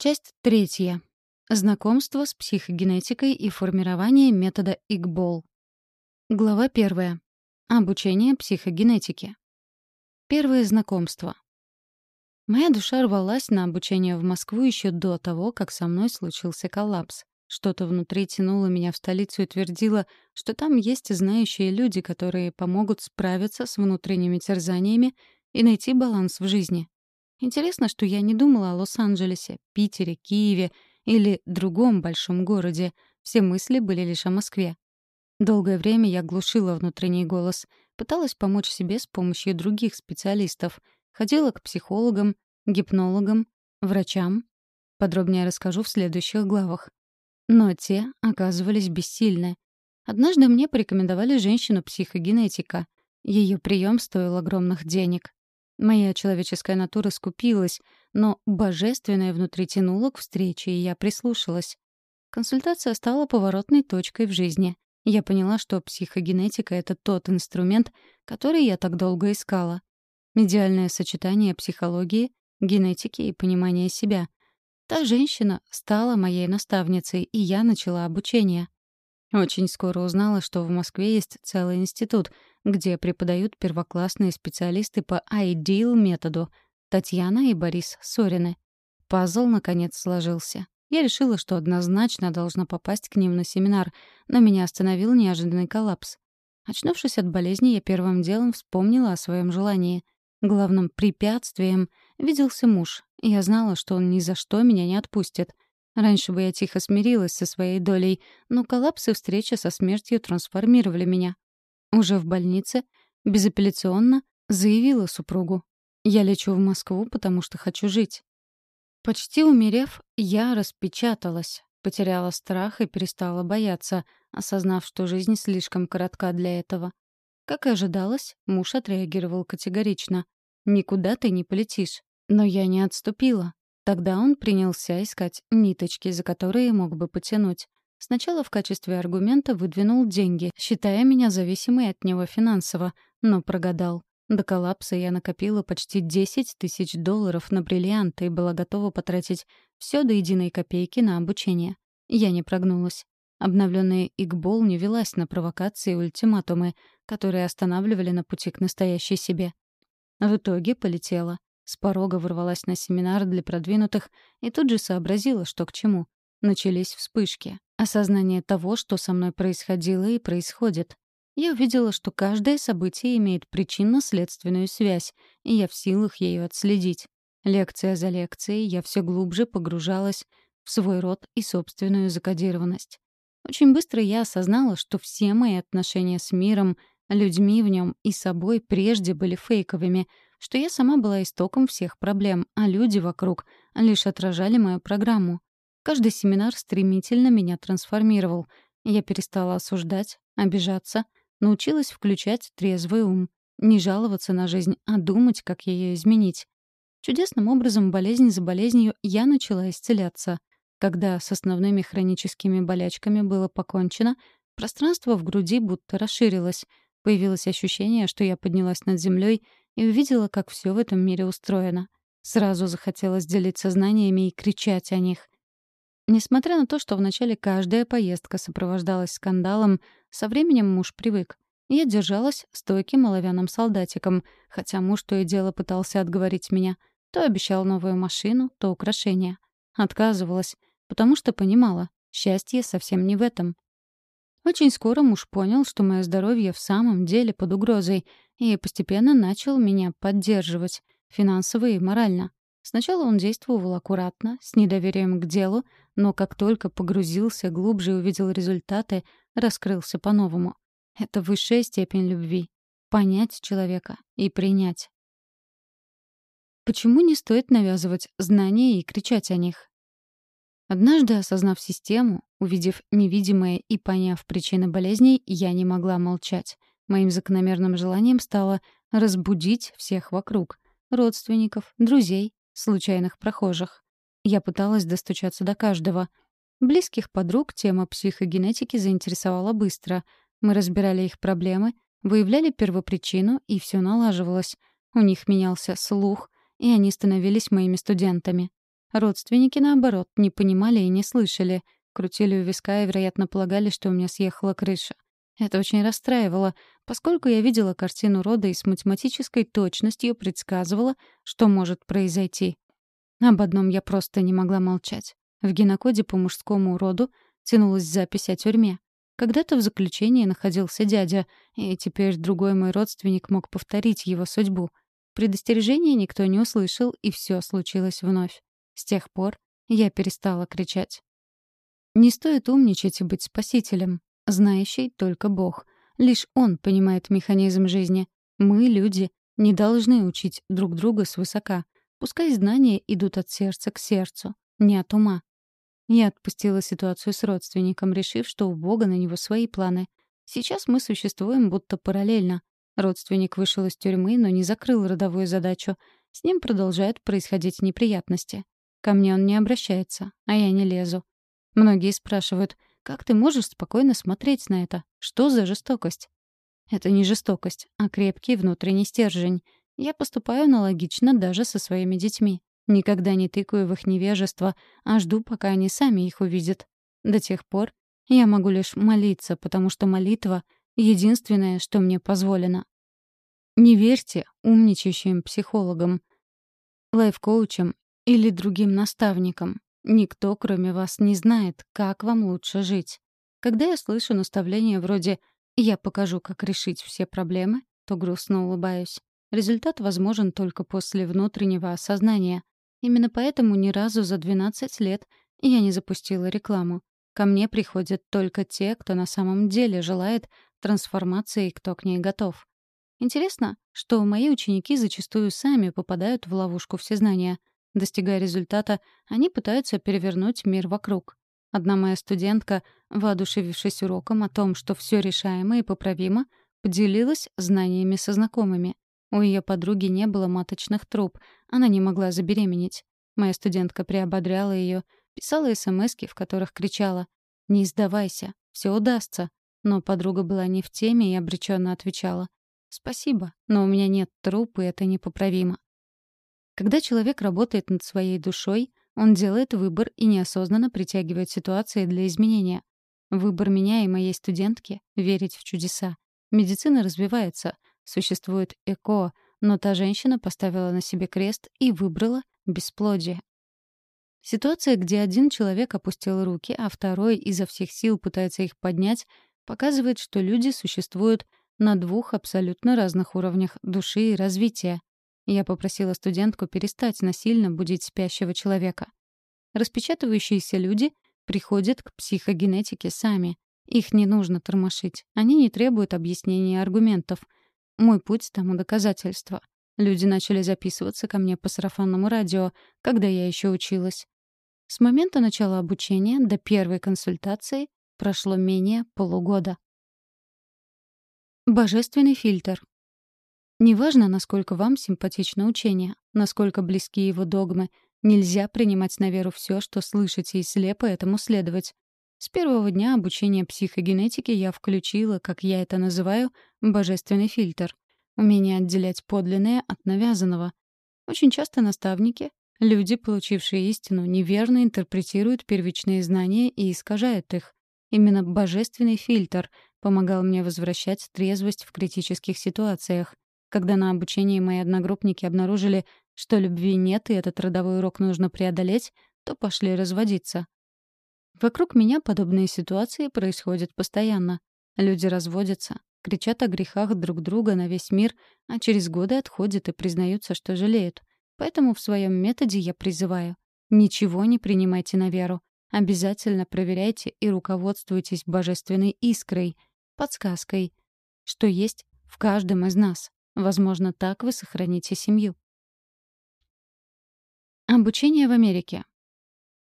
Часть третья. Знакомство с психогенетикой и формирование метода ИГБОЛ. Глава первая. Обучение психогенетике. Первое знакомство. Моя душа рвалась на обучение в Москву еще до того, как со мной случился коллапс. Что-то внутри тянуло меня в столицу и твердило, что там есть знающие люди, которые помогут справиться с внутренними терзаниями и найти баланс в жизни. Интересно, что я не думала о Лос-Анджелесе, Питере, Киеве или другом большом городе. Все мысли были лишь о Москве. Долгое время я глушила внутренний голос, пыталась помочь себе с помощью других специалистов. Ходила к психологам, гипнологам, врачам. Подробнее расскажу в следующих главах. Но те оказывались бессильны. Однажды мне порекомендовали женщину-психогенетика. Ее прием стоил огромных денег. Моя человеческая натура скупилась, но божественное внутри тянуло к встрече, и я прислушалась. Консультация стала поворотной точкой в жизни. Я поняла, что психогенетика — это тот инструмент, который я так долго искала. Идеальное сочетание психологии, генетики и понимания себя. Та женщина стала моей наставницей, и я начала обучение. Очень скоро узнала, что в Москве есть целый институт, где преподают первоклассные специалисты по IDEAL методу Татьяна и Борис Сорины. Пазл, наконец, сложился. Я решила, что однозначно должна попасть к ним на семинар, но меня остановил неожиданный коллапс. Очнувшись от болезни, я первым делом вспомнила о своем желании. Главным препятствием виделся муж. Я знала, что он ни за что меня не отпустит — Раньше бы я тихо смирилась со своей долей, но коллапс и встреча со смертью трансформировали меня. Уже в больнице безапелляционно заявила супругу. «Я лечу в Москву, потому что хочу жить». Почти умерев, я распечаталась, потеряла страх и перестала бояться, осознав, что жизнь слишком коротка для этого. Как и ожидалось, муж отреагировал категорично. «Никуда ты не полетишь». Но я не отступила. Тогда он принялся искать ниточки, за которые мог бы потянуть. Сначала в качестве аргумента выдвинул деньги, считая меня зависимой от него финансово, но прогадал. До коллапса я накопила почти 10 тысяч долларов на бриллианты и была готова потратить все до единой копейки на обучение. Я не прогнулась. Обновленная Игбол не велась на провокации и ультиматумы, которые останавливали на пути к настоящей себе. В итоге полетела. С порога ворвалась на семинар для продвинутых и тут же сообразила, что к чему. Начались вспышки. Осознание того, что со мной происходило и происходит. Я увидела, что каждое событие имеет причинно-следственную связь, и я в силах ее отследить. Лекция за лекцией я все глубже погружалась в свой род и собственную закодированность. Очень быстро я осознала, что все мои отношения с миром, людьми в нем и собой прежде были фейковыми — что я сама была истоком всех проблем, а люди вокруг лишь отражали мою программу. Каждый семинар стремительно меня трансформировал. Я перестала осуждать, обижаться, научилась включать трезвый ум, не жаловаться на жизнь, а думать, как ее изменить. Чудесным образом, болезнь за болезнью, я начала исцеляться. Когда с основными хроническими болячками было покончено, пространство в груди будто расширилось. Появилось ощущение, что я поднялась над землей и увидела, как все в этом мире устроено. Сразу захотелось делиться знаниями и кричать о них. Несмотря на то, что вначале каждая поездка сопровождалась скандалом, со временем муж привык. Я держалась стойким оловянным солдатиком, хотя муж то и дело пытался отговорить меня. То обещал новую машину, то украшения. Отказывалась, потому что понимала, счастье совсем не в этом. Очень скоро муж понял, что мое здоровье в самом деле под угрозой, и постепенно начал меня поддерживать, финансово и морально. Сначала он действовал аккуратно, с недоверием к делу, но как только погрузился глубже и увидел результаты, раскрылся по-новому. Это высшая степень любви. Понять человека и принять. Почему не стоит навязывать знания и кричать о них? Однажды, осознав систему, увидев невидимое и поняв причины болезней, я не могла молчать. Моим закономерным желанием стало разбудить всех вокруг — родственников, друзей, случайных прохожих. Я пыталась достучаться до каждого. Близких подруг тема психогенетики заинтересовала быстро. Мы разбирали их проблемы, выявляли первопричину, и все налаживалось. У них менялся слух, и они становились моими студентами. Родственники, наоборот, не понимали и не слышали. Крутили у виска и, вероятно, полагали, что у меня съехала крыша. Это очень расстраивало, поскольку я видела картину рода и с математической точностью предсказывала, что может произойти. Об одном я просто не могла молчать. В генокоде по мужскому роду тянулась запись о тюрьме. Когда-то в заключении находился дядя, и теперь другой мой родственник мог повторить его судьбу. Предостережения никто не услышал, и все случилось вновь. С тех пор я перестала кричать. Не стоит умничать и быть спасителем. Знающий только Бог. Лишь Он понимает механизм жизни. Мы, люди, не должны учить друг друга свысока. Пускай знания идут от сердца к сердцу, не от ума. Я отпустила ситуацию с родственником, решив, что у Бога на него свои планы. Сейчас мы существуем будто параллельно. Родственник вышел из тюрьмы, но не закрыл родовую задачу. С ним продолжают происходить неприятности. Ко мне он не обращается, а я не лезу. Многие спрашивают, как ты можешь спокойно смотреть на это? Что за жестокость? Это не жестокость, а крепкий внутренний стержень. Я поступаю аналогично даже со своими детьми. Никогда не тыкаю в их невежество, а жду, пока они сами их увидят. До тех пор я могу лишь молиться, потому что молитва — единственное, что мне позволено. Не верьте умничающим психологам, лайф-коучам или другим наставникам. Никто, кроме вас, не знает, как вам лучше жить. Когда я слышу наставления вроде «я покажу, как решить все проблемы», то грустно улыбаюсь. Результат возможен только после внутреннего осознания. Именно поэтому ни разу за 12 лет я не запустила рекламу. Ко мне приходят только те, кто на самом деле желает трансформации и кто к ней готов. Интересно, что мои ученики зачастую сами попадают в ловушку всезнания. Достигая результата, они пытаются перевернуть мир вокруг. Одна моя студентка, воодушевившись уроком о том, что все решаемо и поправимо, поделилась знаниями со знакомыми. У ее подруги не было маточных труб, она не могла забеременеть. Моя студентка приободряла ее, писала смски, в которых кричала «Не сдавайся, все удастся». Но подруга была не в теме и обреченно отвечала «Спасибо, но у меня нет труб, и это непоправимо». Когда человек работает над своей душой, он делает выбор и неосознанно притягивает ситуации для изменения. Выбор меня и моей студентки — верить в чудеса. Медицина развивается — Существует ЭКО, но та женщина поставила на себе крест и выбрала бесплодие. Ситуация, где один человек опустил руки, а второй изо всех сил пытается их поднять, показывает, что люди существуют на двух абсолютно разных уровнях души и развития. Я попросила студентку перестать насильно будить спящего человека. Распечатывающиеся люди приходят к психогенетике сами. Их не нужно тормошить. Они не требуют объяснений и аргументов — мой путь тому доказательство. Люди начали записываться ко мне по сарафанному радио, когда я еще училась. С момента начала обучения до первой консультации прошло менее полугода. Божественный фильтр. Неважно, насколько вам симпатично учение, насколько близки его догмы, нельзя принимать на веру все, что слышите, и слепо этому следовать. С первого дня обучения психогенетики я включила, как я это называю, божественный фильтр. Умение отделять подлинное от навязанного. Очень часто наставники, люди, получившие истину, неверно интерпретируют первичные знания и искажают их. Именно божественный фильтр помогал мне возвращать трезвость в критических ситуациях. Когда на обучении мои одногруппники обнаружили, что любви нет и этот родовой урок нужно преодолеть, то пошли разводиться. Вокруг меня подобные ситуации происходят постоянно. Люди разводятся, кричат о грехах друг друга на весь мир, а через годы отходят и признаются, что жалеют. Поэтому в своем методе я призываю — ничего не принимайте на веру. Обязательно проверяйте и руководствуйтесь божественной искрой, подсказкой, что есть в каждом из нас. Возможно, так вы сохраните семью. Обучение в Америке.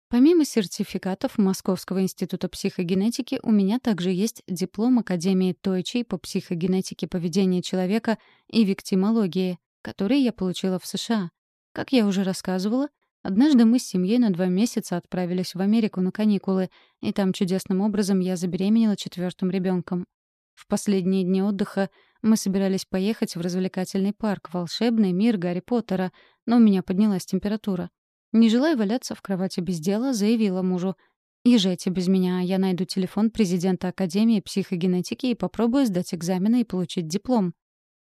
Помимо сертификатов Московского института психогенетики, у меня также есть диплом Академии Тойчей по психогенетике поведения человека и виктимологии, который я получила в США. Как я уже рассказывала, однажды мы с семьей на два месяца отправились в Америку на каникулы, и там чудесным образом я забеременела четвертым ребенком. В последние дни отдыха мы собирались поехать в развлекательный парк «Волшебный мир Гарри Поттера», но у меня поднялась температура. Не желая валяться в кровати без дела, заявила мужу. «Езжайте без меня, я найду телефон президента Академии психогенетики и попробую сдать экзамены и получить диплом».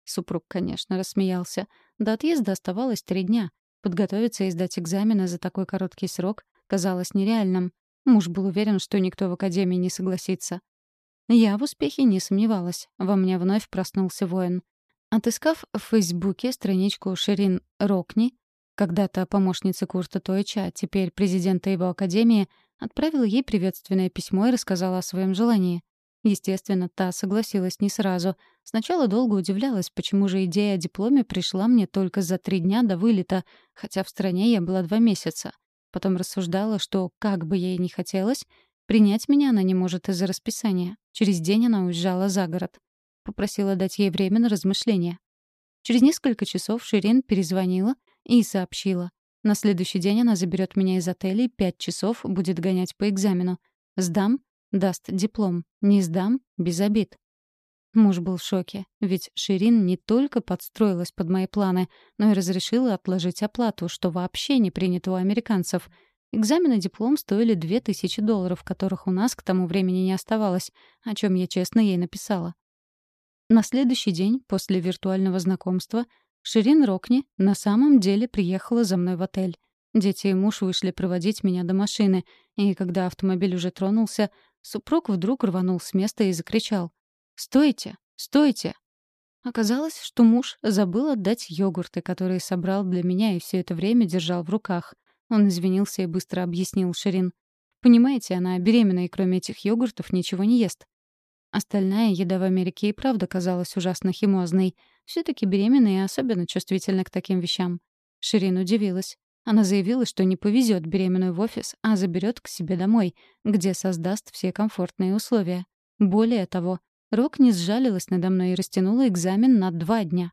Супруг, конечно, рассмеялся. До отъезда оставалось три дня. Подготовиться и сдать экзамены за такой короткий срок казалось нереальным. Муж был уверен, что никто в Академии не согласится. Я в успехе не сомневалась. Во мне вновь проснулся воин. Отыскав в Фейсбуке страничку Ширин Рокни, когда-то помощницы Курта Тойча, теперь президента его академии, отправила ей приветственное письмо и рассказала о своем желании. Естественно, та согласилась не сразу. Сначала долго удивлялась, почему же идея о дипломе пришла мне только за три дня до вылета, хотя в стране я была два месяца. Потом рассуждала, что, как бы ей ни хотелось, принять меня она не может из-за расписания. Через день она уезжала за город. Попросила дать ей время на размышления. Через несколько часов Ширин перезвонила и сообщила. На следующий день она заберет меня из отеля и пять часов будет гонять по экзамену. Сдам — даст диплом. Не сдам — без обид. Муж был в шоке, ведь Ширин не только подстроилась под мои планы, но и разрешила отложить оплату, что вообще не принято у американцев. Экзамен и диплом стоили две тысячи долларов, которых у нас к тому времени не оставалось, о чем я честно ей написала. На следующий день, после виртуального знакомства, Ширин Рокни на самом деле приехала за мной в отель. Дети и муж вышли проводить меня до машины, и когда автомобиль уже тронулся, супруг вдруг рванул с места и закричал. «Стойте! Стойте!» Оказалось, что муж забыл отдать йогурты, которые собрал для меня и все это время держал в руках. Он извинился и быстро объяснил Ширин. «Понимаете, она беременна и кроме этих йогуртов ничего не ест. Остальная еда в Америке и правда казалась ужасно химозной. все таки беременные особенно чувствительны к таким вещам. Ширин удивилась. Она заявила, что не повезет беременную в офис, а заберет к себе домой, где создаст все комфортные условия. Более того, Рок не сжалилась надо мной и растянула экзамен на два дня.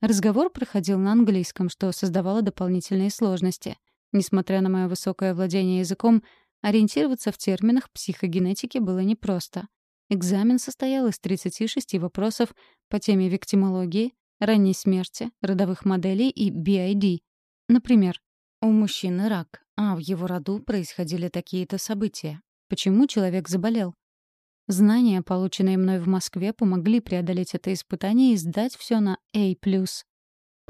Разговор проходил на английском, что создавало дополнительные сложности. Несмотря на мое высокое владение языком, ориентироваться в терминах психогенетики было непросто. Экзамен состоял из 36 вопросов по теме виктимологии, ранней смерти, родовых моделей и BID. Например, у мужчины рак, а в его роду происходили такие-то события. Почему человек заболел? Знания, полученные мной в Москве, помогли преодолеть это испытание и сдать все на A+.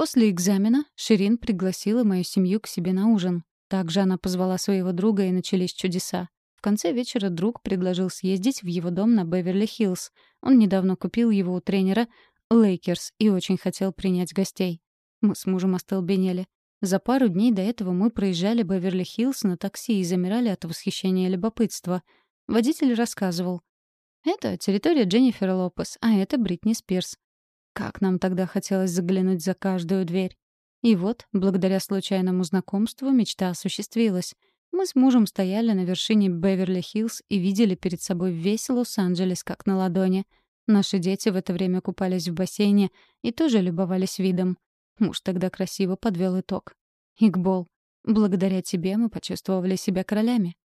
После экзамена Ширин пригласила мою семью к себе на ужин. Также она позвала своего друга, и начались чудеса. В конце вечера друг предложил съездить в его дом на Беверли-Хиллз. Он недавно купил его у тренера Лейкерс и очень хотел принять гостей. Мы с мужем остолбенели. За пару дней до этого мы проезжали Беверли-Хиллз на такси и замирали от восхищения и любопытства. Водитель рассказывал. «Это территория Дженнифер Лопес, а это Бритни Спирс». Как нам тогда хотелось заглянуть за каждую дверь. И вот, благодаря случайному знакомству, мечта осуществилась — мы с мужем стояли на вершине Беверли-Хиллз и видели перед собой весь Лос-Анджелес как на ладони. Наши дети в это время купались в бассейне и тоже любовались видом. Муж тогда красиво подвел итог. «Игбол, благодаря тебе мы почувствовали себя королями.